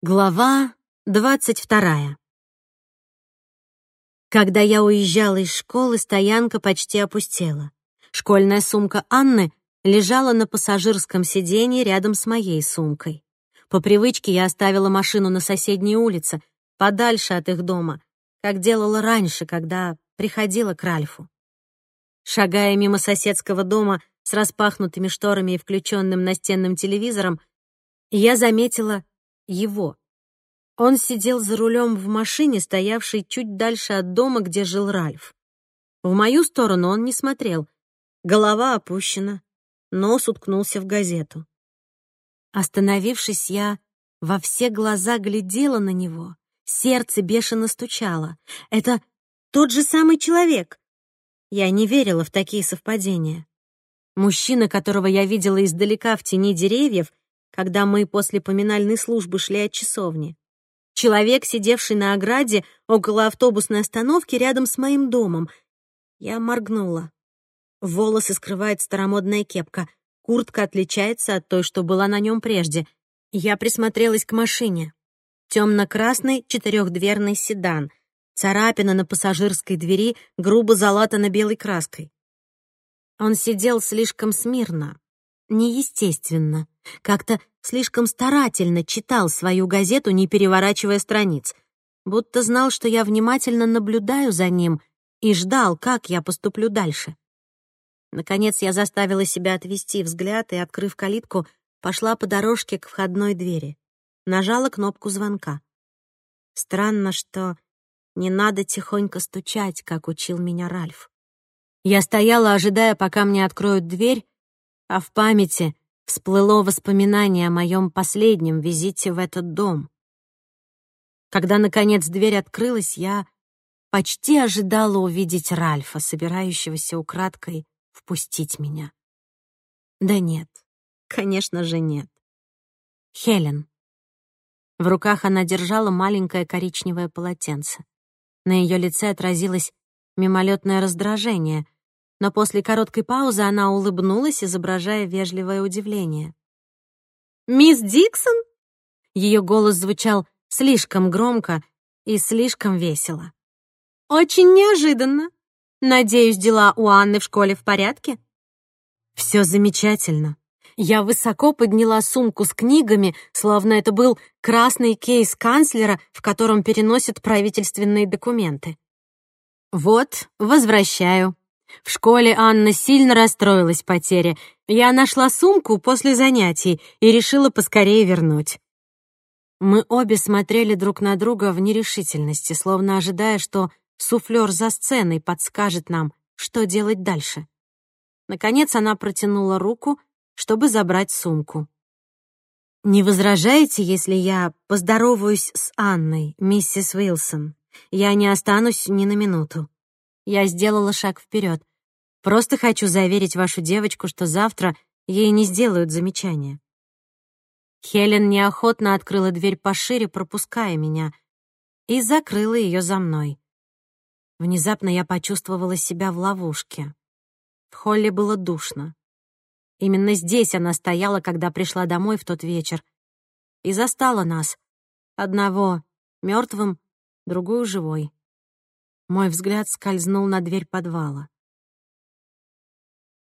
Глава двадцать вторая. Когда я уезжала из школы, стоянка почти опустела. Школьная сумка Анны лежала на пассажирском сиденье рядом с моей сумкой. По привычке я оставила машину на соседней улице, подальше от их дома, как делала раньше, когда приходила к Ральфу. Шагая мимо соседского дома с распахнутыми шторами и включенным настенным телевизором, я заметила его. Он сидел за рулем в машине, стоявшей чуть дальше от дома, где жил Ральф. В мою сторону он не смотрел. Голова опущена, нос уткнулся в газету. Остановившись, я во все глаза глядела на него. Сердце бешено стучало. Это тот же самый человек. Я не верила в такие совпадения. Мужчина, которого я видела издалека в тени деревьев, когда мы после поминальной службы шли от часовни. Человек, сидевший на ограде около автобусной остановки рядом с моим домом. Я моргнула. Волосы скрывает старомодная кепка. Куртка отличается от той, что была на нем прежде. Я присмотрелась к машине. Темно-красный четырехдверный седан. Царапина на пассажирской двери грубо залатана белой краской. Он сидел слишком смирно, неестественно, как-то слишком старательно читал свою газету, не переворачивая страниц, будто знал, что я внимательно наблюдаю за ним и ждал, как я поступлю дальше. Наконец я заставила себя отвести взгляд и, открыв калитку, пошла по дорожке к входной двери. Нажала кнопку звонка. Странно, что не надо тихонько стучать, как учил меня Ральф. Я стояла, ожидая, пока мне откроют дверь, а в памяти всплыло воспоминание о моем последнем визите в этот дом. Когда, наконец, дверь открылась, я почти ожидала увидеть Ральфа, собирающегося украдкой впустить меня. Да нет, конечно же нет. Хелен. В руках она держала маленькое коричневое полотенце. На ее лице отразилось мимолетное раздражение — но после короткой паузы она улыбнулась, изображая вежливое удивление. «Мисс Диксон?» Ее голос звучал слишком громко и слишком весело. «Очень неожиданно. Надеюсь, дела у Анны в школе в порядке?» «Все замечательно», я высоко подняла сумку с книгами, словно это был красный кейс канцлера, в котором переносят правительственные документы. «Вот, возвращаю. В школе Анна сильно расстроилась потере. Я нашла сумку после занятий и решила поскорее вернуть. Мы обе смотрели друг на друга в нерешительности, словно ожидая, что суфлер за сценой подскажет нам, что делать дальше. Наконец она протянула руку, чтобы забрать сумку. «Не возражаете, если я поздороваюсь с Анной, миссис Уилсон? Я не останусь ни на минуту». Я сделала шаг вперед. Просто хочу заверить вашу девочку, что завтра ей не сделают замечания. Хелен неохотно открыла дверь пошире, пропуская меня, и закрыла ее за мной. Внезапно я почувствовала себя в ловушке. В холле было душно. Именно здесь она стояла, когда пришла домой в тот вечер, и застала нас, одного мертвым, другую живой. Мой взгляд скользнул на дверь подвала.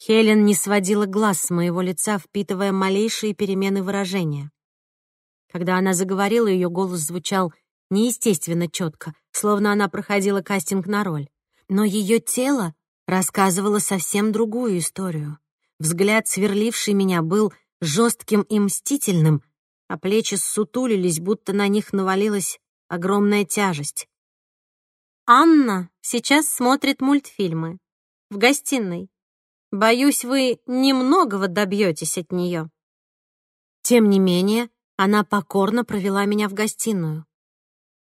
Хелен не сводила глаз с моего лица, впитывая малейшие перемены выражения. Когда она заговорила, ее голос звучал неестественно четко, словно она проходила кастинг на роль. Но ее тело рассказывало совсем другую историю. Взгляд, сверливший меня, был жестким и мстительным, а плечи ссутулились, будто на них навалилась огромная тяжесть. Анна сейчас смотрит мультфильмы. В гостиной. Боюсь, вы немногого добьетесь от нее. Тем не менее, она покорно провела меня в гостиную.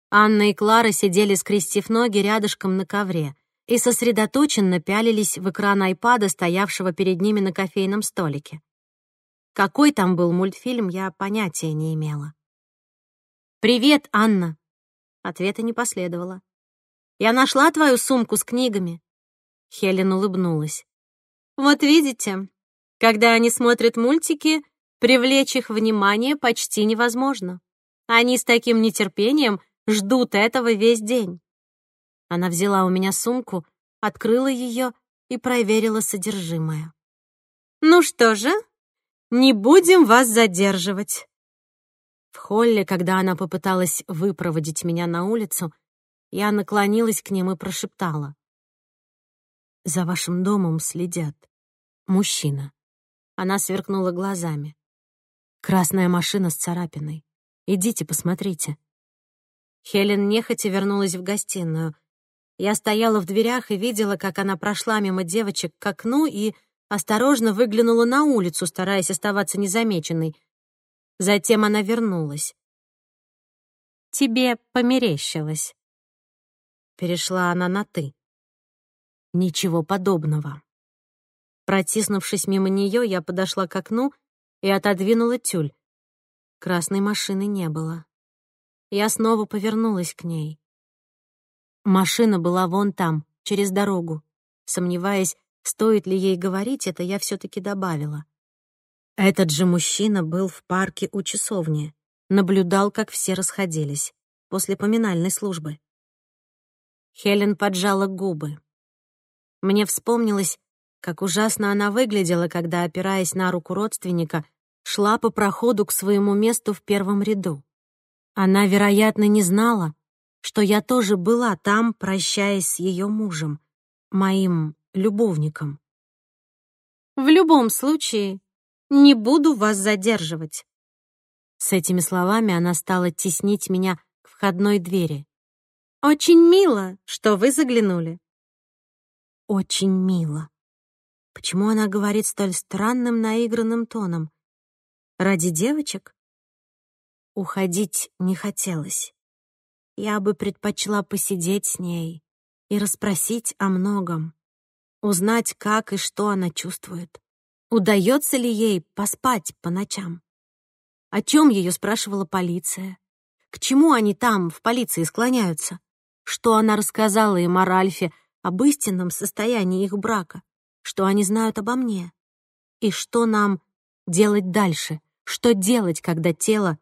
Анна и Клара сидели, скрестив ноги рядышком на ковре, и сосредоточенно пялились в экран айпада, стоявшего перед ними на кофейном столике. Какой там был мультфильм, я понятия не имела. «Привет, Анна!» Ответа не последовало. Я нашла твою сумку с книгами». Хелен улыбнулась. «Вот видите, когда они смотрят мультики, привлечь их внимание почти невозможно. Они с таким нетерпением ждут этого весь день. Она взяла у меня сумку, открыла ее и проверила содержимое. «Ну что же, не будем вас задерживать». В холле, когда она попыталась выпроводить меня на улицу, я наклонилась к ним и прошептала. «За вашим домом следят. Мужчина». Она сверкнула глазами. «Красная машина с царапиной. Идите, посмотрите». Хелен нехотя вернулась в гостиную. Я стояла в дверях и видела, как она прошла мимо девочек к окну и осторожно выглянула на улицу, стараясь оставаться незамеченной. Затем она вернулась. «Тебе померещилось». Перешла она на «ты». Ничего подобного. Протиснувшись мимо нее, я подошла к окну и отодвинула тюль. Красной машины не было. Я снова повернулась к ней. Машина была вон там, через дорогу. Сомневаясь, стоит ли ей говорить это, я все-таки добавила. Этот же мужчина был в парке у часовни, наблюдал, как все расходились после поминальной службы. Хелен поджала губы. Мне вспомнилось, как ужасно она выглядела, когда, опираясь на руку родственника, шла по проходу к своему месту в первом ряду. Она, вероятно, не знала, что я тоже была там, прощаясь с ее мужем, моим любовником. «В любом случае, не буду вас задерживать». С этими словами она стала теснить меня к входной двери. «Очень мило, что вы заглянули». «Очень мило». Почему она говорит столь странным наигранным тоном? Ради девочек? Уходить не хотелось. Я бы предпочла посидеть с ней и расспросить о многом, узнать, как и что она чувствует. Удается ли ей поспать по ночам? О чем ее спрашивала полиция? К чему они там, в полиции, склоняются? Что она рассказала им о Ральфе, об истинном состоянии их брака? Что они знают обо мне? И что нам делать дальше? Что делать, когда тело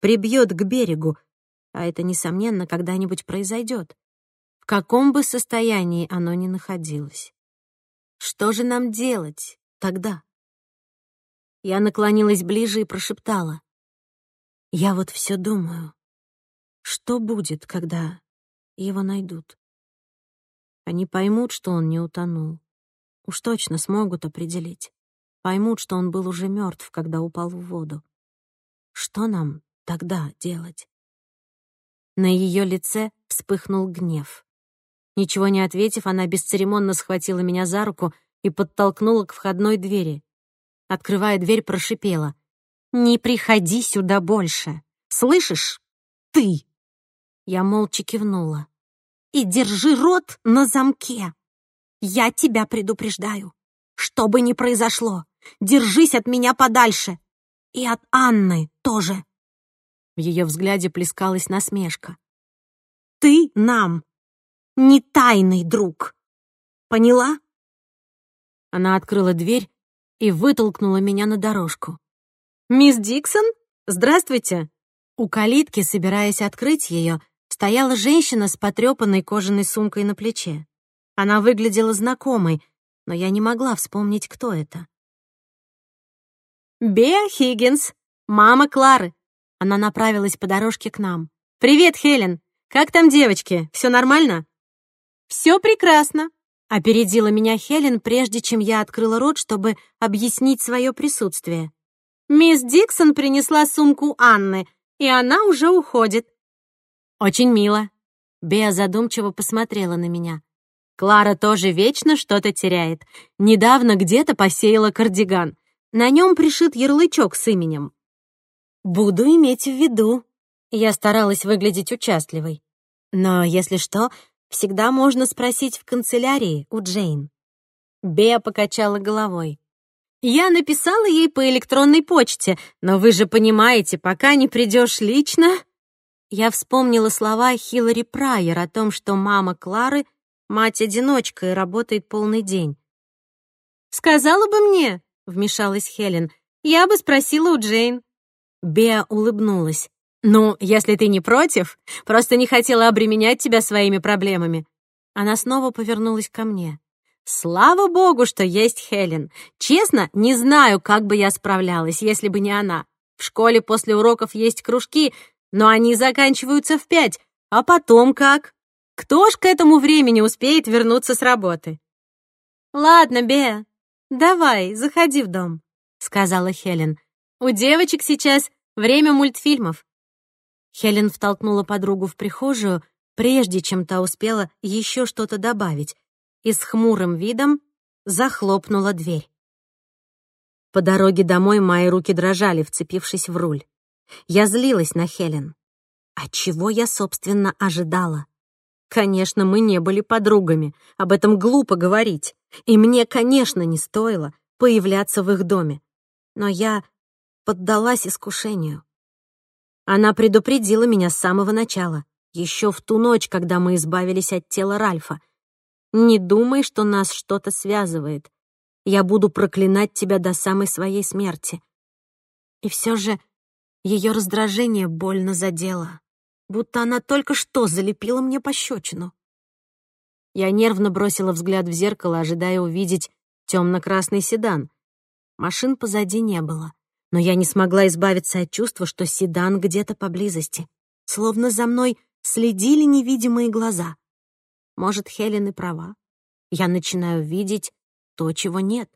прибьет к берегу, а это, несомненно, когда-нибудь произойдет, в каком бы состоянии оно ни находилось. Что же нам делать тогда? Я наклонилась ближе и прошептала. Я вот все думаю, что будет, когда его найдут? Они поймут, что он не утонул. Уж точно смогут определить. Поймут, что он был уже мертв, когда упал в воду. Что нам тогда делать? На ее лице вспыхнул гнев. Ничего не ответив, она бесцеремонно схватила меня за руку и подтолкнула к входной двери. Открывая дверь, прошипела. «Не приходи сюда больше! Слышишь? Ты!» Я молча кивнула. «И держи рот на замке! Я тебя предупреждаю! Что бы ни произошло, держись от меня подальше! И от Анны тоже!» В ее взгляде плескалась насмешка. «Ты нам не тайный друг. Поняла?» Она открыла дверь и вытолкнула меня на дорожку. «Мисс Диксон? Здравствуйте!» У калитки, собираясь открыть ее, стояла женщина с потрепанной кожаной сумкой на плече. Она выглядела знакомой, но я не могла вспомнить, кто это. «Беа Хиггинс, мама Клары», она направилась по дорожке к нам. «Привет, Хелен! Как там девочки? Все нормально?» «Все прекрасно!» — опередила меня Хелен, прежде чем я открыла рот, чтобы объяснить свое присутствие. «Мисс Диксон принесла сумку Анны, и она уже уходит». «Очень мило». Беа задумчиво посмотрела на меня. Клара тоже вечно что-то теряет. Недавно где-то посеяла кардиган. На нем пришит ярлычок с именем. «Буду иметь в виду». Я старалась выглядеть участливой. Но, если что, всегда можно спросить в канцелярии у Джейн. Беа покачала головой. «Я написала ей по электронной почте, но вы же понимаете, пока не придешь лично...» Я вспомнила слова Хиллари Прайер о том, что мама Клары — мать-одиночка и работает полный день. «Сказала бы мне», — вмешалась Хелен, — «я бы спросила у Джейн». Беа улыбнулась. «Ну, если ты не против, просто не хотела обременять тебя своими проблемами». Она снова повернулась ко мне. «Слава богу, что есть Хелен. Честно, не знаю, как бы я справлялась, если бы не она. В школе после уроков есть кружки, но они заканчиваются в пять. А потом как? Кто ж к этому времени успеет вернуться с работы?» «Ладно, Беа, давай, заходи в дом», — сказала Хелен. «У девочек сейчас время мультфильмов. Хелен втолкнула подругу в прихожую, прежде чем та успела еще что-то добавить, и с хмурым видом захлопнула дверь. По дороге домой мои руки дрожали, вцепившись в руль. Я злилась на Хелен. А чего я, собственно, ожидала? Конечно, мы не были подругами, об этом глупо говорить. И мне, конечно, не стоило появляться в их доме. Но я поддалась искушению. Она предупредила меня с самого начала, еще в ту ночь, когда мы избавились от тела Ральфа. «Не думай, что нас что-то связывает. Я буду проклинать тебя до самой своей смерти». И все же ее раздражение больно задело, будто она только что залепила мне пощечину. Я нервно бросила взгляд в зеркало, ожидая увидеть темно-красный седан. Машин позади не было но я не смогла избавиться от чувства, что седан где-то поблизости. Словно за мной следили невидимые глаза. Может, Хелен и права. Я начинаю видеть то, чего нет.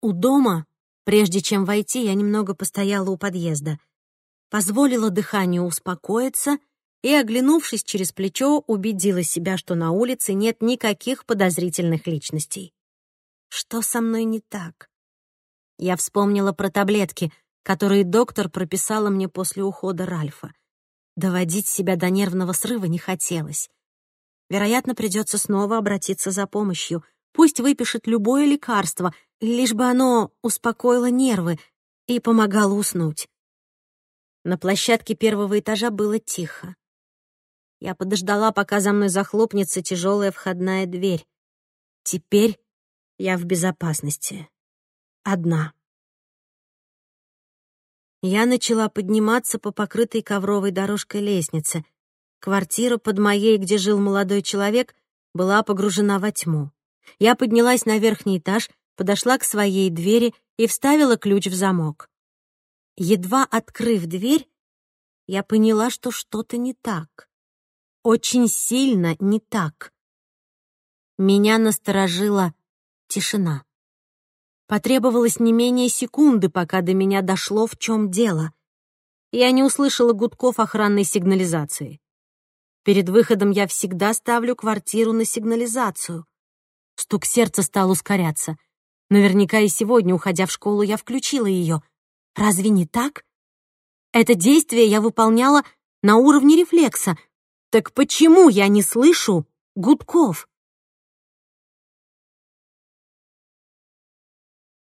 У дома, прежде чем войти, я немного постояла у подъезда. Позволила дыханию успокоиться и, оглянувшись через плечо, убедила себя, что на улице нет никаких подозрительных личностей. Что со мной не так? Я вспомнила про таблетки, которые доктор прописала мне после ухода Ральфа. Доводить себя до нервного срыва не хотелось. Вероятно, придется снова обратиться за помощью. Пусть выпишет любое лекарство, лишь бы оно успокоило нервы и помогало уснуть. На площадке первого этажа было тихо. Я подождала, пока за мной захлопнется тяжелая входная дверь. Теперь я в безопасности одна. Я начала подниматься по покрытой ковровой дорожкой лестнице. Квартира под моей, где жил молодой человек, была погружена во тьму. Я поднялась на верхний этаж, подошла к своей двери и вставила ключ в замок. Едва открыв дверь, я поняла, что что-то не так. Очень сильно не так. Меня насторожила тишина. Потребовалось не менее секунды, пока до меня дошло, в чем дело. Я не услышала гудков охранной сигнализации. Перед выходом я всегда ставлю квартиру на сигнализацию. Стук сердца стал ускоряться. Наверняка и сегодня, уходя в школу, я включила ее. Разве не так? Это действие я выполняла на уровне рефлекса. Так почему я не слышу гудков?